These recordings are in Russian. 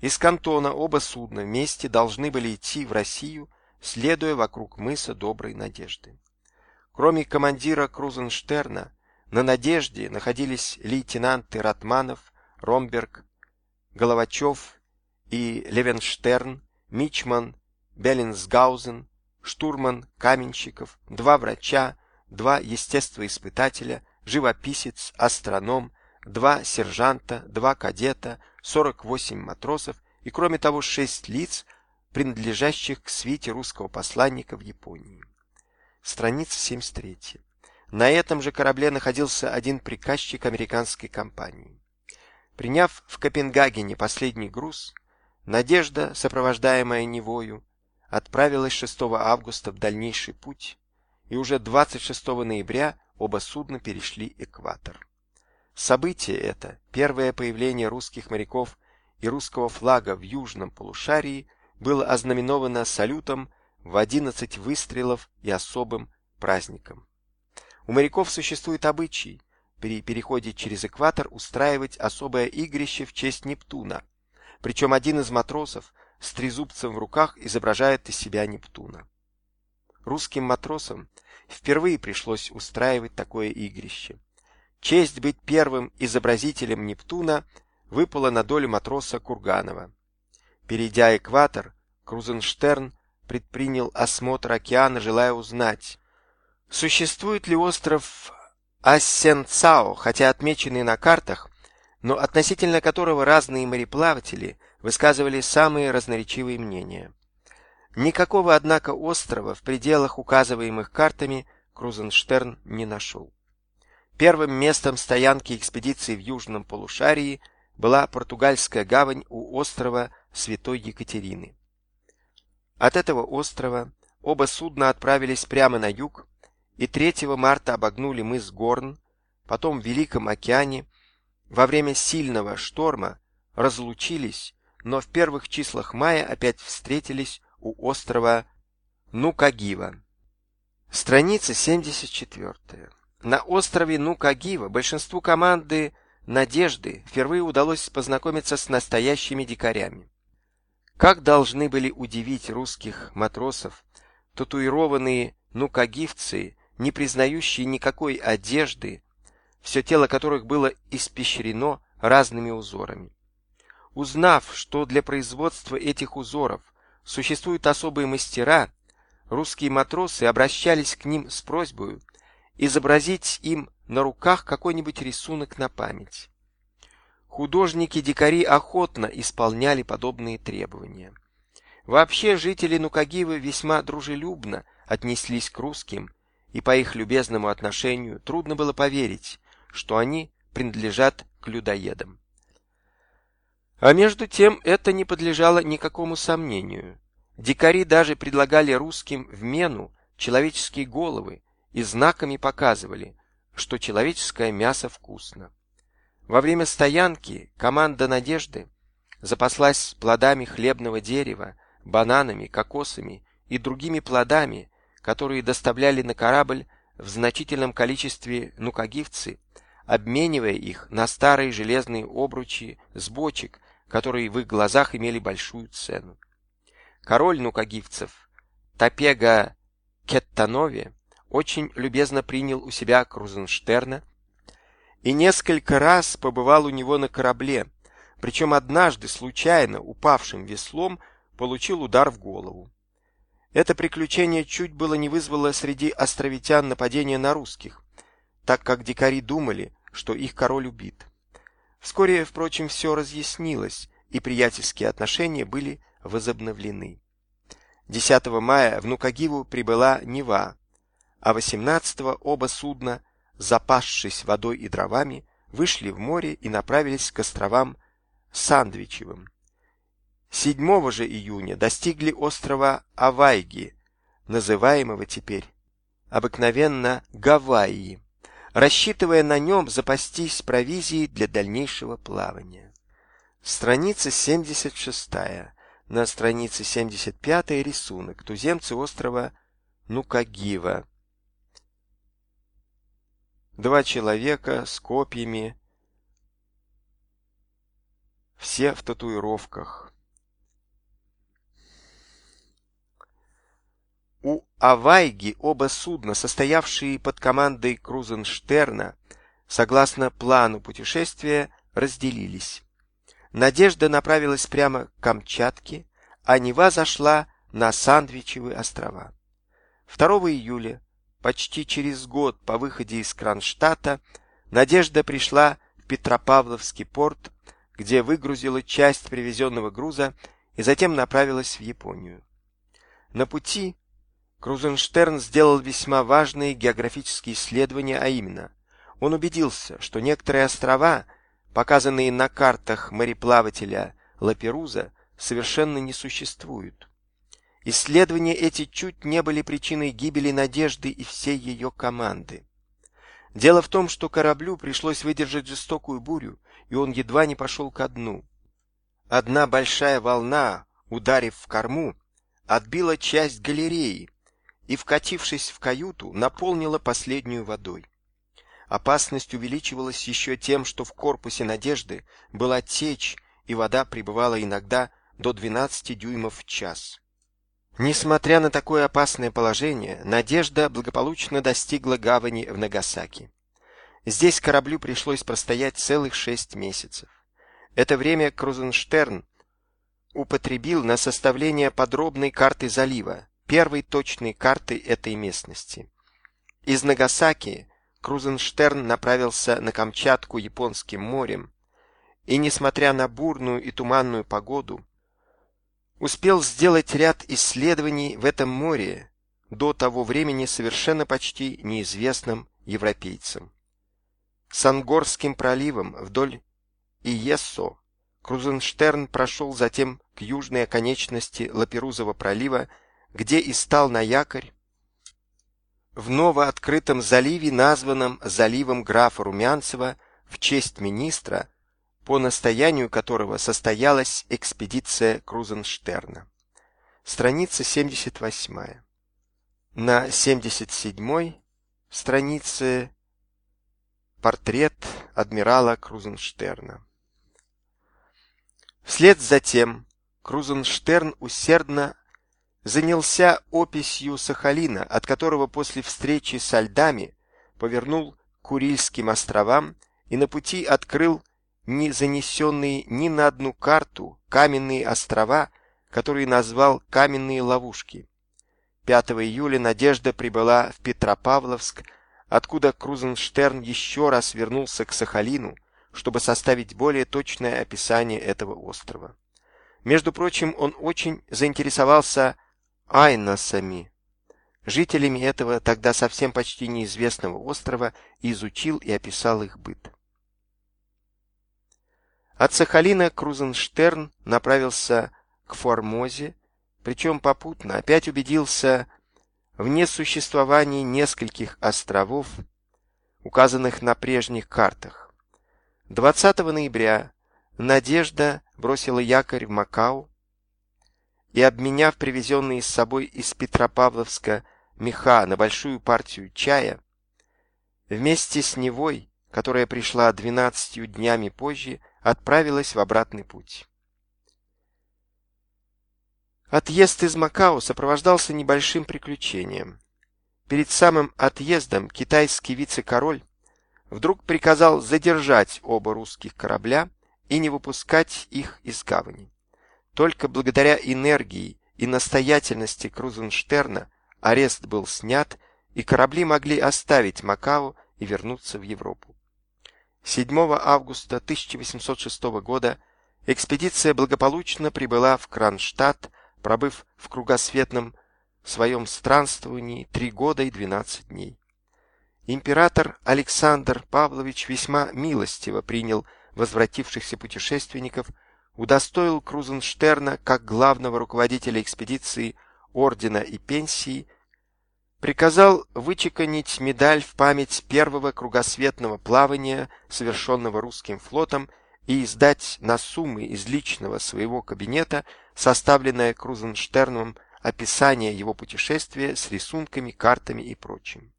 Из Кантона оба судна вместе должны были идти в Россию, следуя вокруг мыса Доброй Надежды. Кроме командира Крузенштерна, на Надежде находились лейтенанты Ратманов, Ромберг, Головачев и Левенштерн, Мичман, Беллинсгаузен, штурман Каменщиков, два врача, два естествоиспытателя, живописец, астроном, два сержанта, два кадета, 48 матросов и, кроме того, шесть лиц, принадлежащих к свите русского посланника в Японии. Страница 73. На этом же корабле находился один приказчик американской компании. Приняв в Копенгагене последний груз, Надежда, сопровождаемая Невою, отправилась 6 августа в дальнейший путь, и уже 26 ноября оба судна перешли экватор. Событие это, первое появление русских моряков и русского флага в южном полушарии, было ознаменовано салютом в 11 выстрелов и особым праздником. У моряков существует обычай при переходе через экватор устраивать особое игрище в честь Нептуна. Причем один из матросов с трезубцем в руках изображает из себя Нептуна. Русским матросам впервые пришлось устраивать такое игрище. Честь быть первым изобразителем Нептуна выпала на долю матроса Курганова. Перейдя экватор, Крузенштерн предпринял осмотр океана, желая узнать, существует ли остров Ассенцао, хотя отмеченный на картах, но относительно которого разные мореплаватели высказывали самые разноречивые мнения. Никакого, однако, острова в пределах указываемых картами Крузенштерн не нашел. Первым местом стоянки экспедиции в южном полушарии была португальская гавань у острова Святой Екатерины. От этого острова оба судна отправились прямо на юг и 3 марта обогнули мыс Горн, потом в Великом океане во время сильного шторма разлучились, но в первых числах мая опять встретились у острова Нукагива. Страница 74. На острове Нукагива большинству команды Надежды впервые удалось познакомиться с настоящими дикарями. Как должны были удивить русских матросов татуированные нукагивцы, не признающие никакой одежды, все тело которых было испещрено разными узорами. Узнав, что для производства этих узоров существуют особые мастера, русские матросы обращались к ним с просьбой изобразить им на руках какой-нибудь рисунок на память. Художники-дикари охотно исполняли подобные требования. Вообще жители Нукагивы весьма дружелюбно отнеслись к русским, и по их любезному отношению трудно было поверить, что они принадлежат к людоедам. А между тем это не подлежало никакому сомнению. Дикари даже предлагали русским в мену человеческие головы и знаками показывали, что человеческое мясо вкусно. Во время стоянки команда «Надежды» запаслась плодами хлебного дерева, бананами, кокосами и другими плодами, которые доставляли на корабль в значительном количестве нукагивцы, обменивая их на старые железные обручи с бочек, которые в их глазах имели большую цену. Король нукагивцев Топега Кеттанове очень любезно принял у себя Крузенштерна и несколько раз побывал у него на корабле, причем однажды случайно упавшим веслом получил удар в голову. Это приключение чуть было не вызвало среди островитян нападения на русских, так как дикари думали, что их король убит. Вскоре, впрочем, все разъяснилось, и приятельские отношения были возобновлены. 10 мая в Нукагиву прибыла Нева, а 18 оба судна запасшись водой и дровами, вышли в море и направились к островам Сандвичевым. 7 же июня достигли острова Авайги, называемого теперь обыкновенно Гавайи, рассчитывая на нем запастись провизией для дальнейшего плавания. Страница 76. На странице 75 рисунок туземцы острова Нукагива два человека с копьями все в татуировках. У Авайги оба судна, состоявшие под командой Крузенштерна, согласно плану путешествия, разделились. Надежда направилась прямо к Камчатке, а Нева зашла на Сандвичевые острова. 2 июля, почти через год по выходе из Кронштадта, Надежда пришла в Петропавловский порт, где выгрузила часть привезенного груза и затем направилась в Японию. На пути Крузенштерн сделал весьма важные географические исследования, а именно, он убедился, что некоторые острова, показанные на картах мореплавателя Лаперуза, совершенно не существуют. Исследования эти чуть не были причиной гибели Надежды и всей ее команды. Дело в том, что кораблю пришлось выдержать жестокую бурю, и он едва не пошел ко дну. Одна большая волна, ударив в корму, отбила часть галереи, и, вкатившись в каюту, наполнила последнюю водой. Опасность увеличивалась еще тем, что в корпусе «Надежды» была течь, и вода прибывала иногда до 12 дюймов в час. Несмотря на такое опасное положение, «Надежда» благополучно достигла гавани в Нагасаки. Здесь кораблю пришлось простоять целых шесть месяцев. Это время Крузенштерн употребил на составление подробной карты залива, первой точной карты этой местности. Из Нагасаки Крузенштерн направился на Камчатку Японским морем, и, несмотря на бурную и туманную погоду, успел сделать ряд исследований в этом море, до того времени совершенно почти неизвестным европейцам. С Ангорским проливом вдоль Иессо Крузенштерн прошел затем к южной оконечности Лаперузова пролива где и стал на якорь в новооткрытом заливе, названном заливом графа Румянцева в честь министра, по настоянию которого состоялась экспедиция Крузенштерна. Страница 78. На 77 странице портрет адмирала Крузенштерна. Вслед за тем Крузенштерн усердно занялся описью Сахалина, от которого после встречи со льдами повернул к Курильским островам и на пути открыл не занесенные ни на одну карту каменные острова, которые назвал каменные ловушки. 5 июля Надежда прибыла в Петропавловск, откуда Крузенштерн еще раз вернулся к Сахалину, чтобы составить более точное описание этого острова. Между прочим, он очень заинтересовался айносами, жителями этого тогда совсем почти неизвестного острова, изучил и описал их быт. От Сахалина Крузенштерн направился к Формозе, причем попутно опять убедился в несуществовании нескольких островов, указанных на прежних картах. 20 ноября Надежда бросила якорь в Макао, и, обменяв привезенные с собой из Петропавловска меха на большую партию чая, вместе с Невой, которая пришла двенадцатью днями позже, отправилась в обратный путь. Отъезд из Макао сопровождался небольшим приключением. Перед самым отъездом китайский вице-король вдруг приказал задержать оба русских корабля и не выпускать их из гавани. Только благодаря энергии и настоятельности Крузенштерна арест был снят, и корабли могли оставить Макао и вернуться в Европу. 7 августа 1806 года экспедиция благополучно прибыла в Кронштадт, пробыв в кругосветном своем странствовании три года и 12 дней. Император Александр Павлович весьма милостиво принял возвратившихся путешественников – удостоил Крузенштерна как главного руководителя экспедиции ордена и пенсии, приказал вычеканить медаль в память первого кругосветного плавания, совершенного русским флотом, и издать на суммы из личного своего кабинета составленное Крузенштерном описание его путешествия с рисунками, картами и прочим.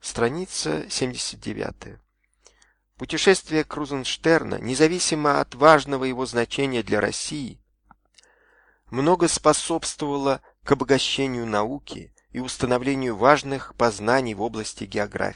Страница 79. Путешествие Крузенштерна, независимо от важного его значения для России, много способствовало к обогащению науки и установлению важных познаний в области географии.